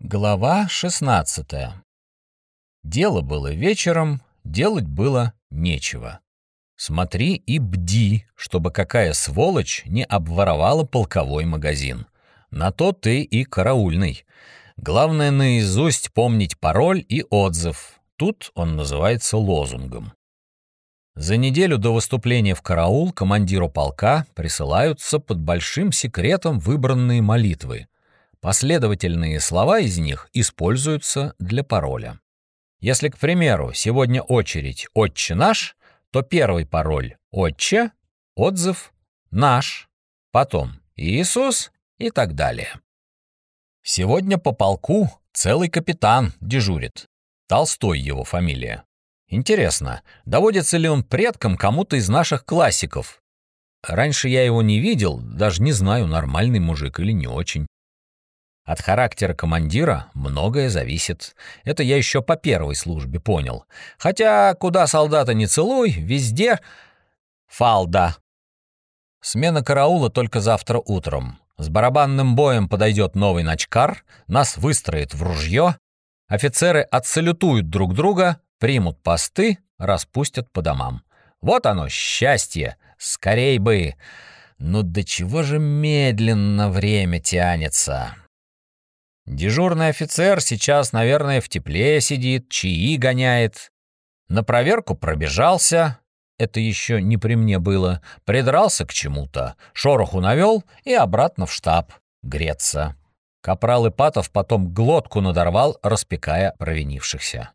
Глава 16 Дело было вечером, делать было нечего. Смотри и бди, чтобы какая сволочь не обворовала полковой магазин. На то ты и караульный. Главное наизусть помнить пароль и отзыв. Тут он называется лозунгом. За неделю до выступления в караул командиру полка присылаются под большим секретом выбранные молитвы — Последовательные слова из них используются для пароля. Если, к примеру, сегодня очередь «Отче наш», то первый пароль «Отче», отзыв «Наш», потом «Иисус» и так далее. Сегодня по полку целый капитан дежурит. Толстой его фамилия. Интересно, доводится ли он предком кому-то из наших классиков? Раньше я его не видел, даже не знаю, нормальный мужик или не очень. От характера командира многое зависит. Это я еще по первой службе понял. Хотя куда солдата не целуй, везде фалда. Смена караула только завтра утром. С барабанным боем подойдет новый начкар, нас выстроит в ружье, офицеры отсалютуют друг друга, примут посты, распустят по домам. Вот оно, счастье! Скорей бы! Ну до чего же медленно время тянется!» Дежурный офицер сейчас, наверное, в тепле сидит, чаи гоняет. На проверку пробежался, это еще не при мне было, придрался к чему-то, шороху навел и обратно в штаб греться. Капрал Ипатов потом глотку надорвал, распекая провинившихся.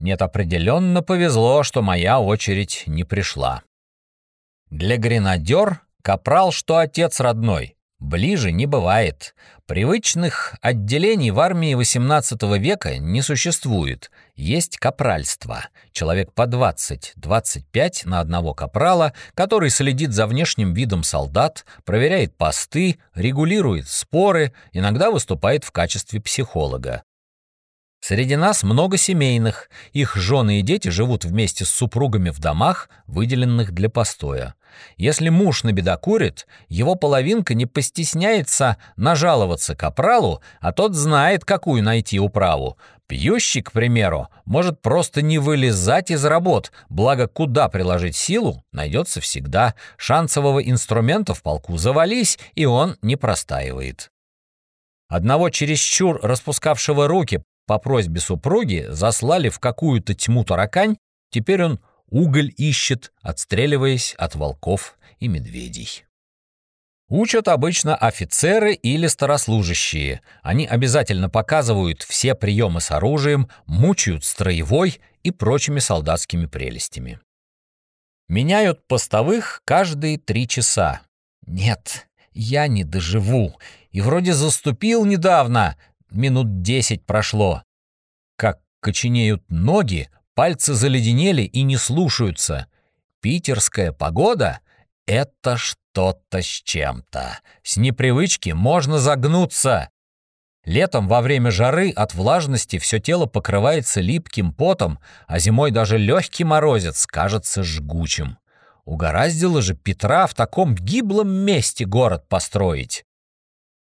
Нет, определенно повезло, что моя очередь не пришла. Для гренадер капрал, что отец родной, Ближе не бывает. Привычных отделений в армии XVIII века не существует. Есть капральство. Человек по 20-25 на одного капрала, который следит за внешним видом солдат, проверяет посты, регулирует споры, иногда выступает в качестве психолога. Среди нас много семейных. Их жены и дети живут вместе с супругами в домах, выделенных для постоя. Если муж набедокурит, его половинка не постесняется нажаловаться капралу, а тот знает, какую найти управу. Пьющий, к примеру, может просто не вылезать из работ, благо куда приложить силу найдется всегда. Шансового инструмента в полку завались, и он не простаивает. Одного чересчур распускавшего руки по просьбе супруги заслали в какую-то тьму таракань, теперь он уголь ищет, отстреливаясь от волков и медведей. Учат обычно офицеры или старослужащие. Они обязательно показывают все приемы с оружием, мучают строевой и прочими солдатскими прелестями. Меняют постовых каждые три часа. Нет, я не доживу. И вроде заступил недавно, минут десять прошло. Как коченеют ноги, Пальцы заледенели и не слушаются. Питерская погода — это что-то с чем-то. С непривычки можно загнуться. Летом во время жары от влажности все тело покрывается липким потом, а зимой даже легкий морозец кажется жгучим. Угораздило же Петра в таком гиблом месте город построить.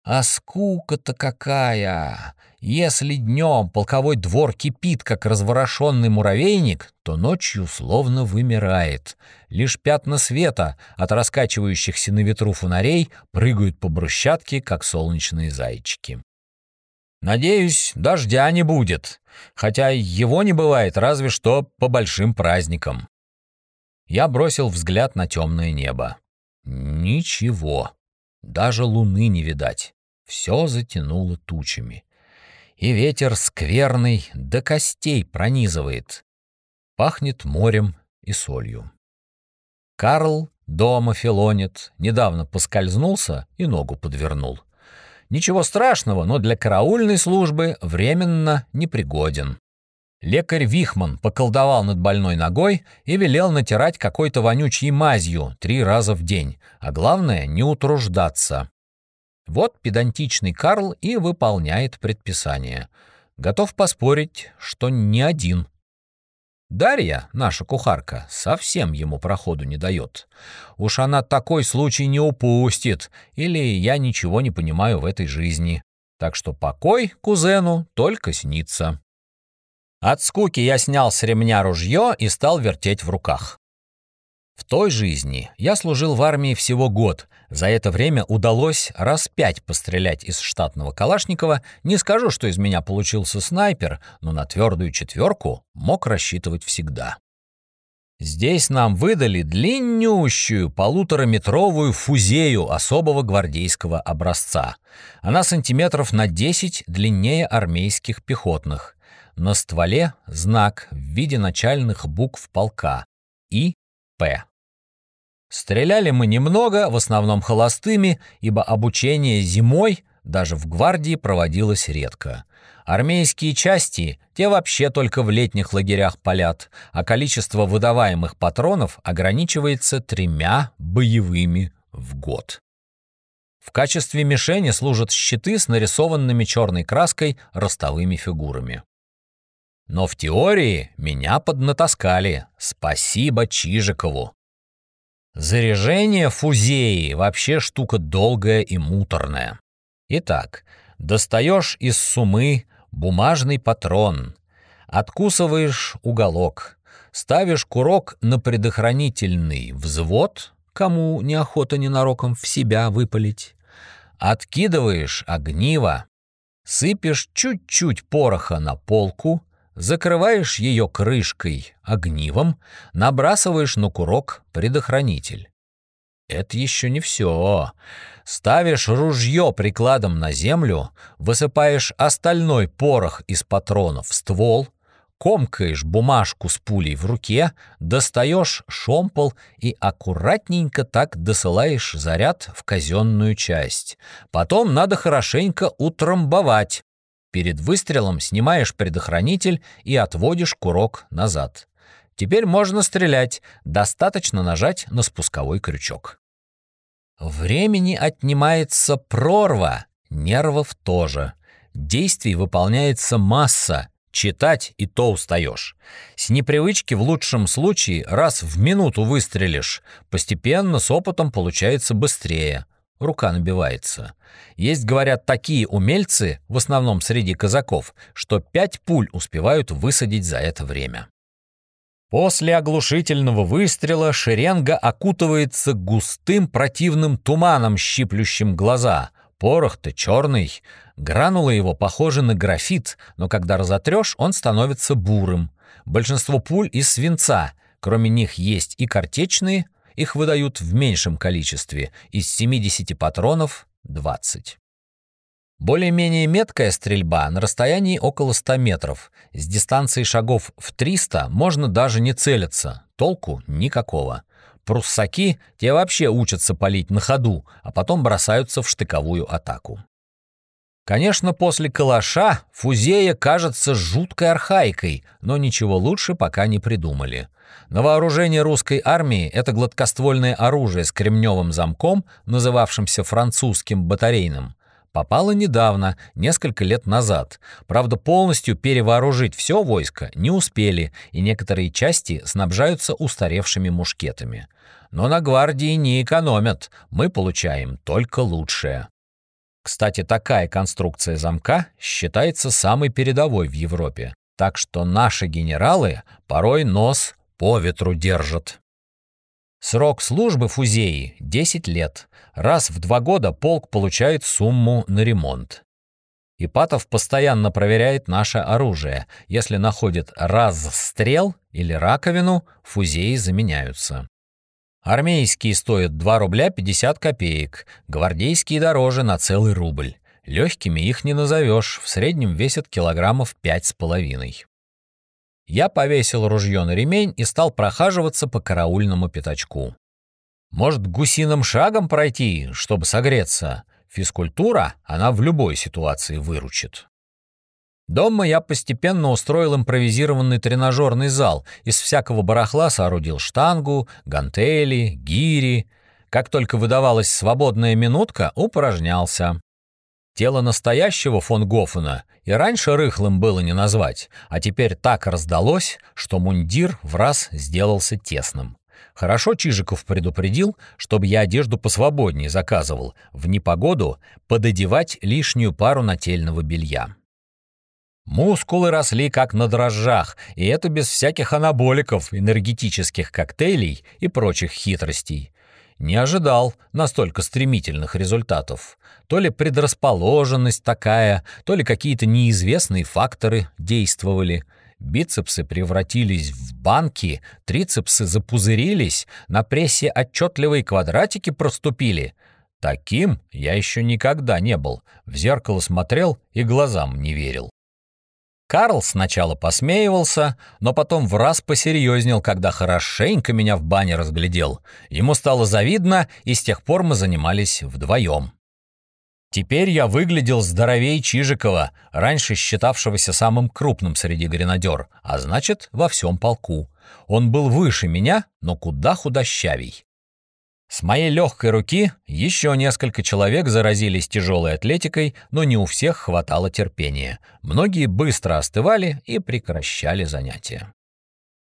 А скука-то какая! Если днем полковой двор кипит, как разворошенный муравейник, то ночью словно вымирает. Лишь пятна света от раскачивающихся на ветру фонарей прыгают по брусчатке, как солнечные зайчики. Надеюсь, дождя не будет, хотя его не бывает разве что по большим праздникам. Я бросил взгляд на темное небо. Ничего, даже луны не видать. Все затянуло тучами и ветер скверный до костей пронизывает. Пахнет морем и солью. Карл дома филонит, недавно поскользнулся и ногу подвернул. Ничего страшного, но для караульной службы временно непригоден. Лекарь Вихман поколдовал над больной ногой и велел натирать какой-то вонючей мазью три раза в день, а главное — не утруждаться. Вот педантичный Карл и выполняет предписание. Готов поспорить, что не один. Дарья, наша кухарка, совсем ему проходу не дает. Уж она такой случай не упустит, или я ничего не понимаю в этой жизни. Так что покой кузену только снится. От скуки я снял с ремня ружье и стал вертеть в руках. В той жизни я служил в армии всего год. За это время удалось раз пять пострелять из штатного Калашникова. Не скажу, что из меня получился снайпер, но на твердую четверку мог рассчитывать всегда. Здесь нам выдали длиннющую полутораметровую фузею особого гвардейского образца. Она сантиметров на 10 длиннее армейских пехотных. На стволе знак в виде начальных букв полка И П. Стреляли мы немного, в основном холостыми, ибо обучение зимой даже в гвардии проводилось редко. Армейские части, те вообще только в летних лагерях палят, а количество выдаваемых патронов ограничивается тремя боевыми в год. В качестве мишени служат щиты с нарисованными черной краской ростовыми фигурами. Но в теории меня поднатаскали. Спасибо Чижикову. Заряжение фузеи вообще штука долгая и муторная. Итак, достаешь из сумы бумажный патрон, откусываешь уголок, ставишь курок на предохранительный взвод, кому неохота ненароком в себя выпалить, откидываешь огниво, сыпешь чуть-чуть пороха на полку, закрываешь ее крышкой, огнивом, набрасываешь на курок предохранитель. Это еще не все. Ставишь ружье прикладом на землю, высыпаешь остальной порох из патронов в ствол, комкаешь бумажку с пулей в руке, достаешь шомпол и аккуратненько так досылаешь заряд в казенную часть. Потом надо хорошенько утрамбовать, Перед выстрелом снимаешь предохранитель и отводишь курок назад. Теперь можно стрелять, достаточно нажать на спусковой крючок. Времени отнимается прорва, нервов тоже. Действий выполняется масса, читать и то устаешь. С непривычки в лучшем случае раз в минуту выстрелишь, постепенно с опытом получается быстрее рука набивается. Есть, говорят, такие умельцы, в основном среди казаков, что пять пуль успевают высадить за это время. После оглушительного выстрела шеренга окутывается густым противным туманом, щиплющим глаза. Порох-то черный. Гранулы его похожи на графит, но когда разотрешь, он становится бурым. Большинство пуль из свинца. Кроме них есть и картечные, их выдают в меньшем количестве, из 70 патронов — 20. Более-менее меткая стрельба на расстоянии около 100 метров. С дистанции шагов в 300 можно даже не целиться, толку никакого. Пруссаки, те вообще учатся палить на ходу, а потом бросаются в штыковую атаку. Конечно, после калаша фузея кажется жуткой архаикой, но ничего лучше пока не придумали. На вооружение русской армии это гладкоствольное оружие с кремневым замком, называвшимся французским батарейным, попало недавно, несколько лет назад. Правда, полностью перевооружить все войско не успели, и некоторые части снабжаются устаревшими мушкетами. Но на гвардии не экономят, мы получаем только лучшее. Кстати, такая конструкция замка считается самой передовой в Европе, так что наши генералы порой нос по ветру держат. Срок службы фузеи — 10 лет. Раз в два года полк получает сумму на ремонт. Ипатов постоянно проверяет наше оружие. Если находит разстрел или раковину, фузеи заменяются. Армейские стоят 2 рубля 50 копеек, гвардейские дороже на целый рубль. Легкими их не назовешь, в среднем весят килограммов пять с половиной. Я повесил ружье на ремень и стал прохаживаться по караульному пятачку. Может, гусиным шагом пройти, чтобы согреться? Физкультура, она в любой ситуации выручит. Дома я постепенно устроил импровизированный тренажерный зал, из всякого барахла соорудил штангу, гантели, гири. Как только выдавалась свободная минутка, упражнялся. Тело настоящего фон Гофена и раньше рыхлым было не назвать, а теперь так раздалось, что мундир в раз сделался тесным. Хорошо Чижиков предупредил, чтобы я одежду посвободнее заказывал, в непогоду пододевать лишнюю пару нательного белья. Мускулы росли как на дрожжах, и это без всяких анаболиков, энергетических коктейлей и прочих хитростей. Не ожидал настолько стремительных результатов. То ли предрасположенность такая, то ли какие-то неизвестные факторы действовали. Бицепсы превратились в банки, трицепсы запузырились, на прессе отчетливые квадратики проступили. Таким я еще никогда не был. В зеркало смотрел и глазам не верил. Карл сначала посмеивался, но потом в раз посерьезнел, когда хорошенько меня в бане разглядел. Ему стало завидно, и с тех пор мы занимались вдвоем. Теперь я выглядел здоровей Чижикова, раньше считавшегося самым крупным среди гренадер, а значит, во всем полку. Он был выше меня, но куда худощавей. С моей легкой руки еще несколько человек заразились тяжелой атлетикой, но не у всех хватало терпения. Многие быстро остывали и прекращали занятия.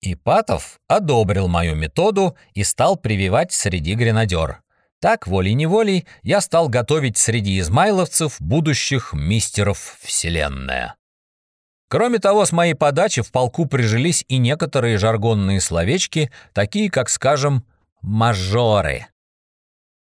Ипатов одобрил мою методу и стал прививать среди гренадер. Так, волей-неволей, я стал готовить среди измайловцев будущих мистеров Вселенная. Кроме того, с моей подачи в полку прижились и некоторые жаргонные словечки, такие как, скажем, Мажоры.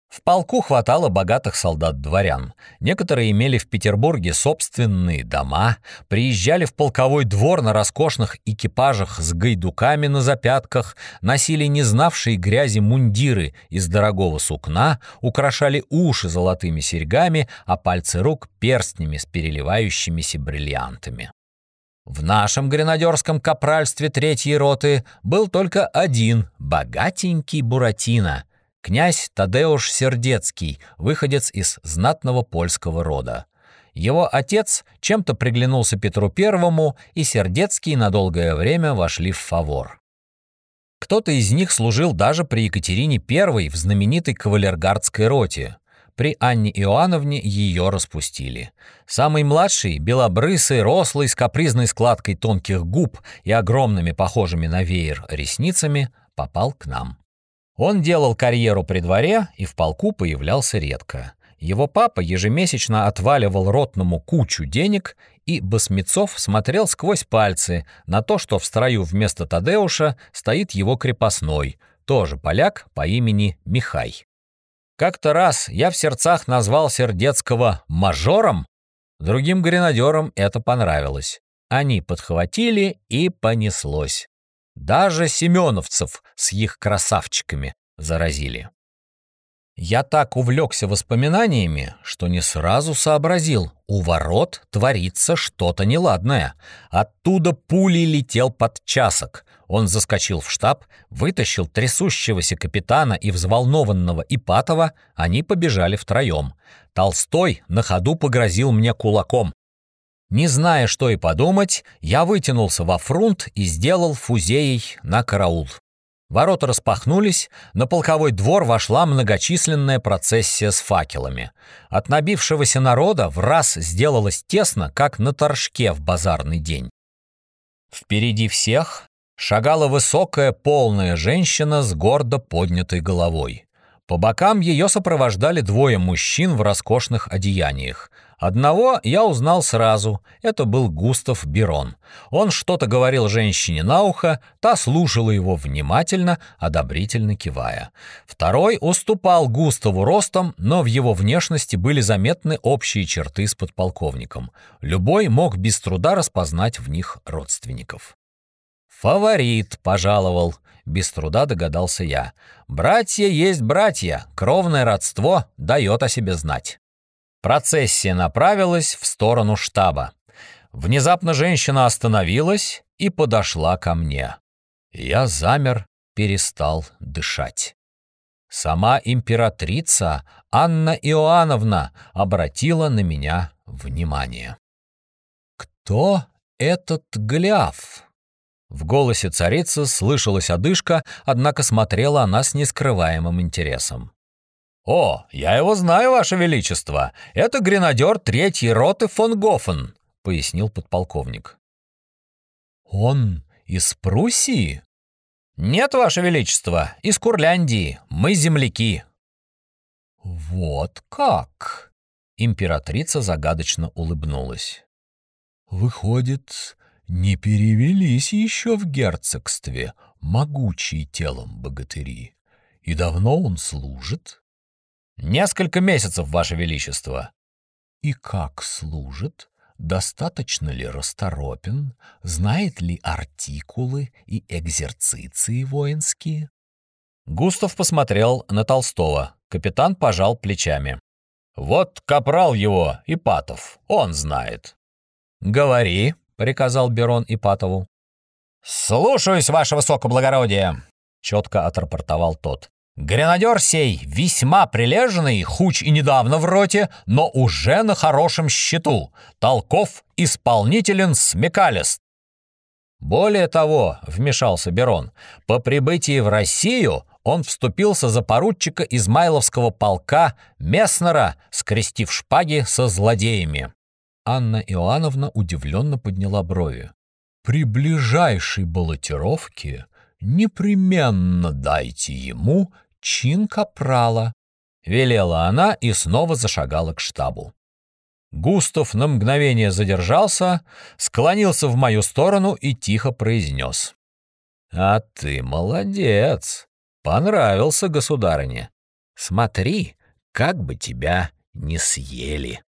В полку хватало богатых солдат-дворян. Некоторые имели в Петербурге собственные дома, приезжали в полковой двор на роскошных экипажах с гайдуками на запятках, носили не знавшие грязи мундиры из дорогого сукна, украшали уши золотыми серьгами, а пальцы рук перстнями с переливающимися бриллиантами. В нашем гренадерском капральстве третьей роты был только один богатенький Буратино, князь Тадеуш Сердецкий, выходец из знатного польского рода. Его отец чем-то приглянулся Петру Первому, и Сердецкий на долгое время вошли в фавор. Кто-то из них служил даже при Екатерине I в знаменитой кавалергардской роте. При Анне Иоанновне ее распустили. Самый младший, белобрысый, рослый, с капризной складкой тонких губ и огромными, похожими на веер, ресницами, попал к нам. Он делал карьеру при дворе и в полку появлялся редко. Его папа ежемесячно отваливал ротному кучу денег, и Басмецов смотрел сквозь пальцы на то, что в строю вместо Тадеуша стоит его крепостной, тоже поляк по имени Михай. Как-то раз я в сердцах назвал Сердецкого «мажором», другим гренадерам это понравилось. Они подхватили и понеслось. Даже семеновцев с их красавчиками заразили. Я так увлекся воспоминаниями, что не сразу сообразил, у ворот творится что-то неладное. Оттуда пулей летел подчасок. Он заскочил в штаб, вытащил трясущегося капитана и взволнованного Ипатова, они побежали втроем. Толстой на ходу погрозил мне кулаком. Не зная, что и подумать, я вытянулся во фрунт и сделал фузеей на караул. Ворота распахнулись, на полковой двор вошла многочисленная процессия с факелами. От набившегося народа в раз сделалось тесно, как на торжке в базарный день. Впереди всех шагала высокая полная женщина с гордо поднятой головой. По бокам ее сопровождали двое мужчин в роскошных одеяниях. Одного я узнал сразу. Это был Густав Берон. Он что-то говорил женщине на ухо, та слушала его внимательно, одобрительно кивая. Второй уступал Густаву ростом, но в его внешности были заметны общие черты с подполковником. Любой мог без труда распознать в них родственников. «Фаворит», — пожаловал. Без труда догадался я. «Братья есть братья, кровное родство дает о себе знать». Процессия направилась в сторону штаба. Внезапно женщина остановилась и подошла ко мне. Я замер, перестал дышать. Сама императрица Анна Иоанновна обратила на меня внимание. «Кто этот гляв?» В голосе царицы слышалась одышка, однако смотрела она с нескрываемым интересом. «О, я его знаю, Ваше Величество! Это гренадер третьей роты фон Гофен», — пояснил подполковник. «Он из Пруссии?» «Нет, Ваше Величество, из Курляндии. Мы земляки». «Вот как?» — императрица загадочно улыбнулась. «Выходит, не перевелись еще в герцогстве могучие телом богатыри. И давно он служит?» «Несколько месяцев, Ваше Величество». «И как служит? Достаточно ли расторопен? Знает ли артикулы и экзерциции воинские?» Густав посмотрел на Толстого. Капитан пожал плечами. «Вот капрал его, Ипатов, он знает». «Говори», — приказал Берон Ипатову. «Слушаюсь, ваше высокоблагородие», — четко отрапортовал тот. «Гренадер сей весьма прилежный, хуч и недавно в роте, но уже на хорошем счету. Толков, исполнителен, смекалист. Более того, вмешался Берон, по прибытии в Россию он вступился за поручика Измайловского полка Месснера, скрестив шпаги со злодеями. Анна Иоанновна удивленно подняла брови. «При ближайшей баллотировке непременно дайте ему чин капрала», — велела она и снова зашагала к штабу. Густав на мгновение задержался, склонился в мою сторону и тихо произнес. «А ты молодец! Понравился государыне. Смотри, как бы тебя не съели».